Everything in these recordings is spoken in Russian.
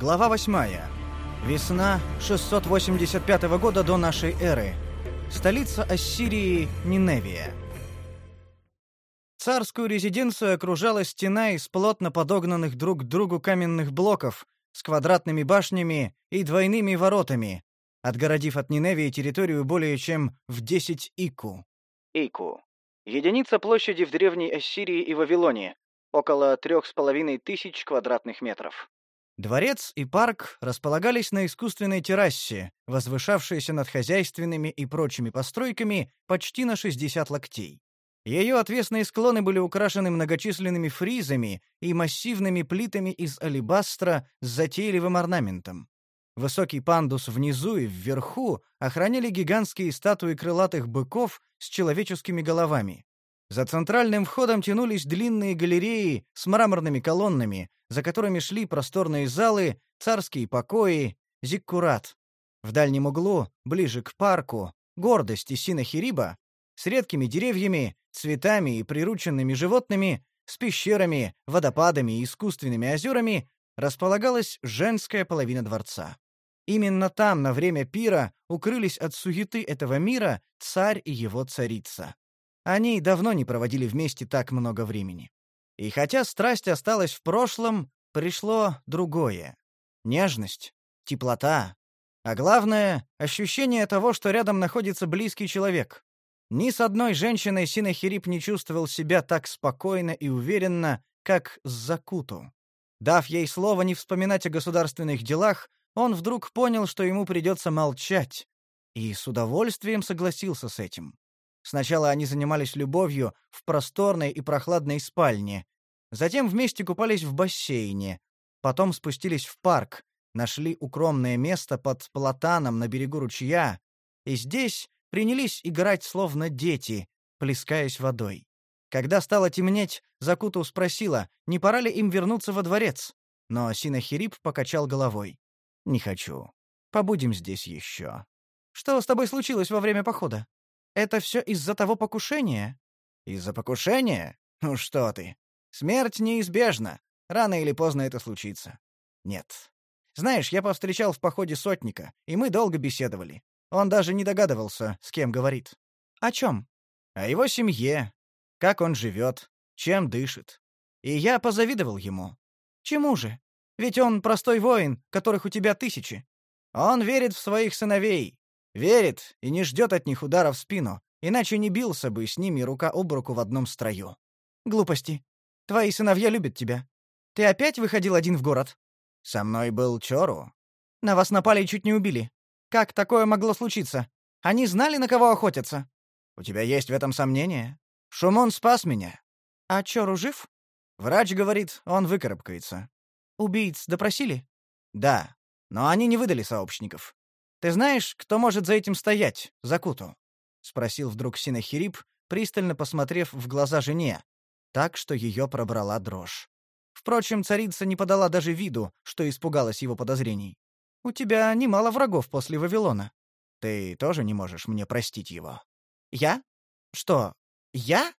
Глава 8. Весна 685 года до нашей эры. Столица Ассирии Ниневия. Царскую резиденцию окружала стена из плотно подогнанных друг к другу каменных блоков с квадратными башнями и двойными воротами, отгородив от Ниневии территорию более чем в 10 ику. Ику. Единица площади в Древней Ассирии и Вавилоне, около трех с половиной тысяч квадратных метров. Дворец и парк располагались на искусственной террасе, возвышавшейся над хозяйственными и прочими постройками почти на 60 локтей. Ее отвесные склоны были украшены многочисленными фризами и массивными плитами из алебастра с затейливым орнаментом. Высокий пандус внизу и вверху охраняли гигантские статуи крылатых быков с человеческими головами. За центральным входом тянулись длинные галереи с мраморными колоннами, за которыми шли просторные залы, царские покои, зиккурат. В дальнем углу, ближе к парку, гордости Синахириба, с редкими деревьями, цветами и прирученными животными, с пещерами, водопадами и искусственными озерами располагалась женская половина дворца. Именно там на время пира укрылись от суеты этого мира царь и его царица. Они давно не проводили вместе так много времени. И хотя страсть осталась в прошлом, пришло другое. Нежность, теплота, а главное — ощущение того, что рядом находится близкий человек. Ни с одной женщиной Синахирип не чувствовал себя так спокойно и уверенно, как с Закуту. Дав ей слово не вспоминать о государственных делах, он вдруг понял, что ему придется молчать, и с удовольствием согласился с этим. Сначала они занимались любовью в просторной и прохладной спальне, затем вместе купались в бассейне, потом спустились в парк, нашли укромное место под платаном на берегу ручья, и здесь принялись играть словно дети, плескаясь водой. Когда стало темнеть, Закуту спросила, не пора ли им вернуться во дворец, но Синахирип покачал головой. «Не хочу. Побудем здесь еще». «Что с тобой случилось во время похода? Это все из-за того покушения?» «Из-за покушения? Ну что ты. Смерть неизбежна. Рано или поздно это случится». «Нет. Знаешь, я повстречал в походе сотника, и мы долго беседовали. Он даже не догадывался, с кем говорит». «О чем?» «О его семье, как он живет, чем дышит. И я позавидовал ему. Чему же? Ведь он простой воин, которых у тебя тысячи. Он верит в своих сыновей. Верит и не ждет от них удара в спину, иначе не бился бы с ними рука об руку в одном строю. Глупости. Твои сыновья любят тебя. Ты опять выходил один в город? Со мной был Чору. На вас напали и чуть не убили. Как такое могло случиться? Они знали, на кого охотятся? У тебя есть в этом сомнения? Шумон спас меня. А Чору жив? Врач говорит, он выкарабкается. Убийц допросили? Да, но они не выдали сообщников. Ты знаешь, кто может за этим стоять, Закуту? спросил вдруг Синахирип, пристально посмотрев в глаза жене, так что ее пробрала дрожь. Впрочем, царица не подала даже виду, что испугалась его подозрений. У тебя немало врагов после Вавилона. Ты тоже не можешь мне простить его. Я? Что, я?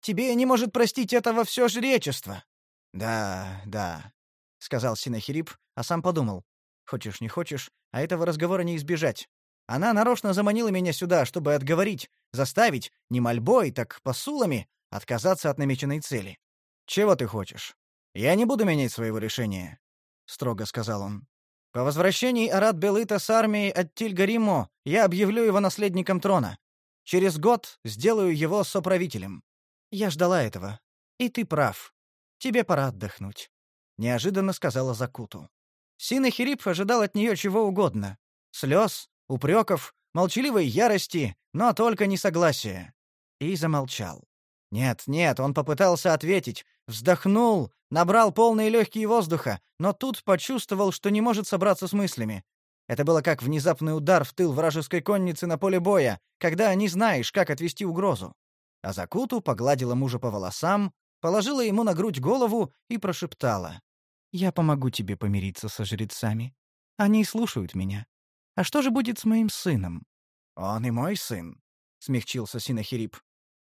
Тебе не может простить этого все жречество. Да, да, сказал Синахирип, а сам подумал: хочешь не хочешь, а этого разговора не избежать. Она нарочно заманила меня сюда, чтобы отговорить, заставить не мольбой, так посулами отказаться от намеченной цели. Чего ты хочешь? Я не буду менять своего решения, строго сказал он. По возвращении Арат Белыта с армией от Тильгаримо я объявлю его наследником трона. Через год сделаю его соправителем. Я ждала этого. И ты прав. Тебе пора отдохнуть, неожиданно сказала Закуту. Синахирип ожидал от нее чего угодно: слез, упреков, молчаливой ярости, но только не согласия. И замолчал. Нет, нет, он попытался ответить, вздохнул, набрал полные легкие воздуха, но тут почувствовал, что не может собраться с мыслями. Это было как внезапный удар в тыл вражеской конницы на поле боя, когда не знаешь, как отвести угрозу. А Закуту погладила мужа по волосам, положила ему на грудь голову и прошептала: "Я помогу тебе помириться со жрецами. Они слушают меня. А что же будет с моим сыном?" "Он и мой сын", смягчился Синахирип.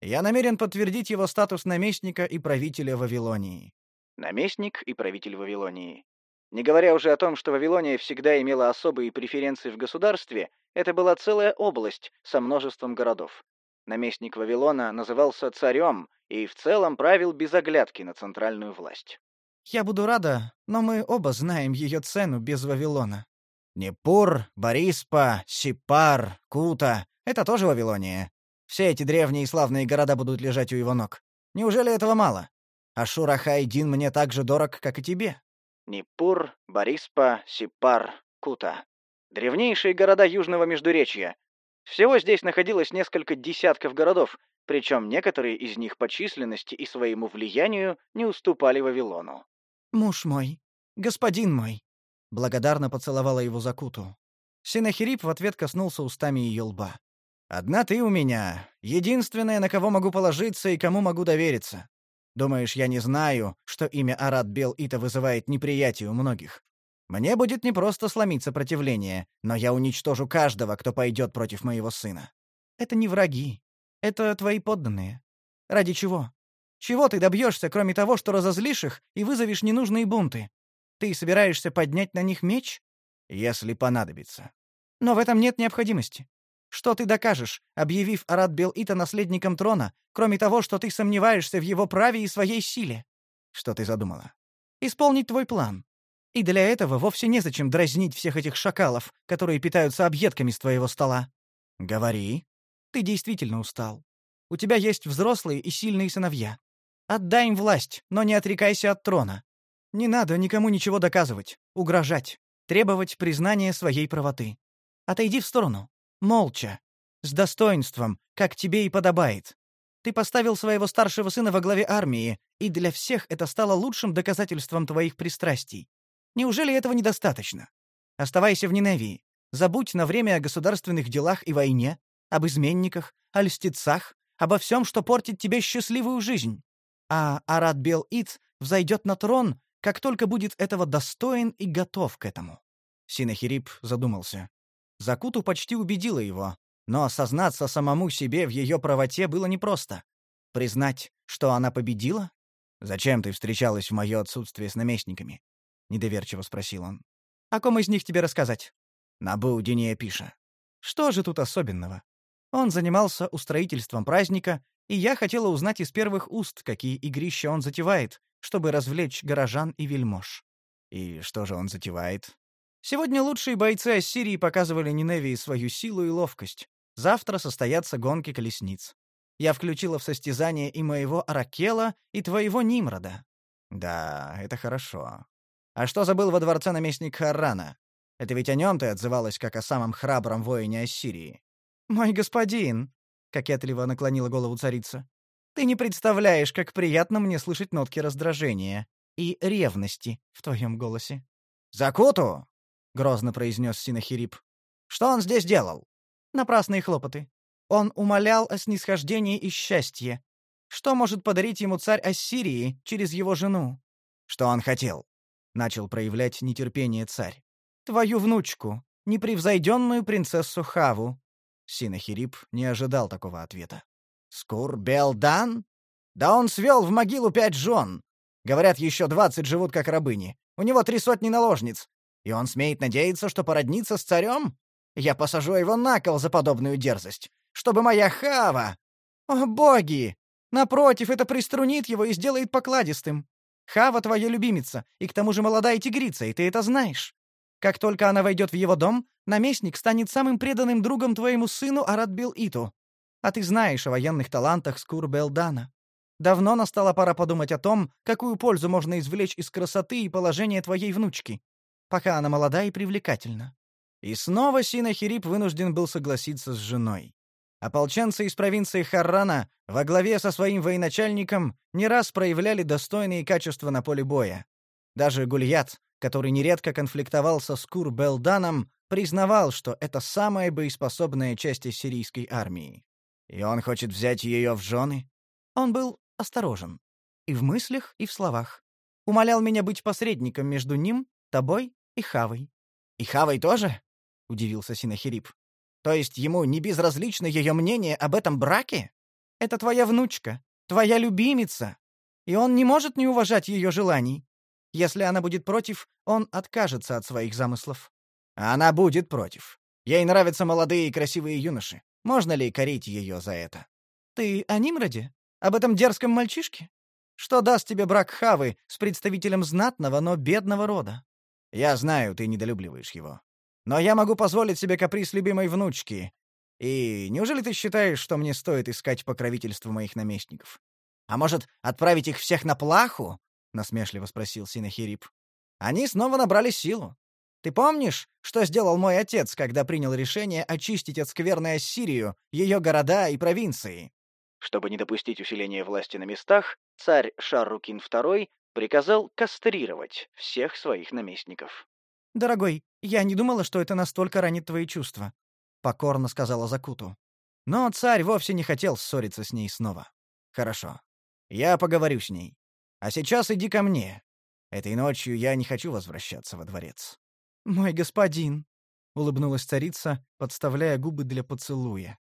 "Я намерен подтвердить его статус наместника и правителя Вавилонии". Наместник и правитель Вавилонии. Не говоря уже о том, что Вавилония всегда имела особые преференции в государстве, это была целая область со множеством городов. Наместник Вавилона назывался царем и в целом правил без оглядки на центральную власть. «Я буду рада, но мы оба знаем ее цену без Вавилона». Непур, Бориспа, Сипар, Кута — это тоже Вавилония. Все эти древние и славные города будут лежать у его ног. Неужели этого мало? Ашур Ахайдин мне так же дорог, как и тебе. Непур, Бориспа, Сипар, Кута. Древнейшие города Южного Междуречья. Всего здесь находилось несколько десятков городов, причем некоторые из них по численности и своему влиянию не уступали Вавилону. «Муж мой, господин мой», — благодарно поцеловала его Закуту. Синахирип в ответ коснулся устами ее лба. «Одна ты у меня, единственная, на кого могу положиться и кому могу довериться. Думаешь, я не знаю, что имя Арат Бел Ита вызывает неприятие у многих? Мне будет непросто сломить сопротивление, но я уничтожу каждого, кто пойдет против моего сына. Это не враги. Это твои подданные. Ради чего? Чего ты добьешься, кроме того, что разозлишь их и вызовешь ненужные бунты? Ты собираешься поднять на них меч? Если понадобится. Но в этом нет необходимости. Что ты докажешь, объявив Арат Бел-Ита наследником трона, кроме того, что ты сомневаешься в его праве и своей силе? Что ты задумала? Исполнить твой план. И для этого вовсе незачем дразнить всех этих шакалов, которые питаются объедками с твоего стола. Говори. Ты действительно устал. У тебя есть взрослые и сильные сыновья. Отдай им власть, но не отрекайся от трона. Не надо никому ничего доказывать, угрожать, требовать признания своей правоты. Отойди в сторону. Молча. С достоинством, как тебе и подобает. Ты поставил своего старшего сына во главе армии, и для всех это стало лучшим доказательством твоих пристрастий. Неужели этого недостаточно? Оставайся в Ниневии. Забудь на время о государственных делах и войне, об изменниках, о льстецах, обо всем, что портит тебе счастливую жизнь. А Арат Бел-Ит взойдет на трон, как только будет этого достоин и готов к этому. Синахирип задумался. Закуту почти убедила его, но осознаться самому себе в ее правоте было непросто. Признать, что она победила? «Зачем ты встречалась в мое отсутствие с наместниками?» — недоверчиво спросил он. «О ком из них тебе рассказать?» «Набу Диния Пиша». «Что же тут особенного?» Он занимался устроительством праздника, и я хотела узнать из первых уст, какие игрища он затевает, чтобы развлечь горожан и вельмож. «И что же он затевает?» Сегодня лучшие бойцы Ассирии показывали Ниневии свою силу и ловкость. Завтра состоятся гонки колесниц. Я включила в состязание и моего Аракела, и твоего Нимрода. Да, это хорошо. А что забыл во дворце наместник Харрана? Это ведь о нем ты отзывалась как о самом храбром воине Ассирии. Мой господин, кокетливо наклонила голову царица. Ты не представляешь, как приятно мне слышать нотки раздражения и ревности в твоем голосе. Закуту, грозно произнес Синахирип. Что он здесь делал? Напрасные хлопоты. Он умолял о снисхождении и счастье. Что может подарить ему царь Ассирии через его жену? Что он хотел? Начал проявлять нетерпение царь. Твою внучку, непревзойденную принцессу Хаву. Синахирип не ожидал такого ответа. Скур Белдан? Да он свел в могилу пять жен. Говорят, еще двадцать живут как рабыни. У него три сотни наложниц. И он смеет надеяться, что породнится с царем? Я посажу его на кол за подобную дерзость, чтобы моя Хава... О, боги! Напротив, это приструнит его и сделает покладистым. Хава твоя любимица, и к тому же молодая тигрица, и ты это знаешь. Как только она войдет в его дом, наместник станет самым преданным другом твоему сыну Аратбил-Иту. А ты знаешь о военных талантах Скур-Белдана. Давно настала пора подумать о том, какую пользу можно извлечь из красоты и положения твоей внучки пока она молода и привлекательна. И снова Синахирип вынужден был согласиться с женой. Ополченцы из провинции Харрана во главе со своим военачальником не раз проявляли достойные качества на поле боя. Даже Гульят, который нередко конфликтовал со Скур-Белданом, признавал, что это самая боеспособная часть сирийской армии. И он хочет взять ее в жены? Он был осторожен. И в мыслях, и в словах. Умолял меня быть посредником между ним, тобой и Хавой. И Хавой тоже? удивился Синахирип. То есть ему не безразлично ее мнение об этом браке? Это твоя внучка, твоя любимица, и он не может не уважать ее желаний. Если она будет против, он откажется от своих замыслов. Она будет против. Ей нравятся молодые и красивые юноши. Можно ли корить ее за это? Ты о Нимроде? Об этом дерзком мальчишке? Что даст тебе брак Хавы с представителем знатного, но бедного рода? Я знаю, ты недолюбливаешь его. Но я могу позволить себе каприз любимой внучки. И неужели ты считаешь, что мне стоит искать покровительство моих наместников? А может, отправить их всех на плаху? Насмешливо спросил Синахирип. Они снова набрали силу. Ты помнишь, что сделал мой отец, когда принял решение очистить от скверной Ассирию, ее города и провинции? Чтобы не допустить усиления власти на местах, царь Шаррукин II приказал кастрировать всех своих наместников. «Дорогой, я не думала, что это настолько ранит твои чувства», — покорно сказала Закуту. Но царь вовсе не хотел ссориться с ней снова. «Хорошо. Я поговорю с ней. А сейчас иди ко мне. Этой ночью я не хочу возвращаться во дворец». «Мой господин», — улыбнулась царица, подставляя губы для поцелуя.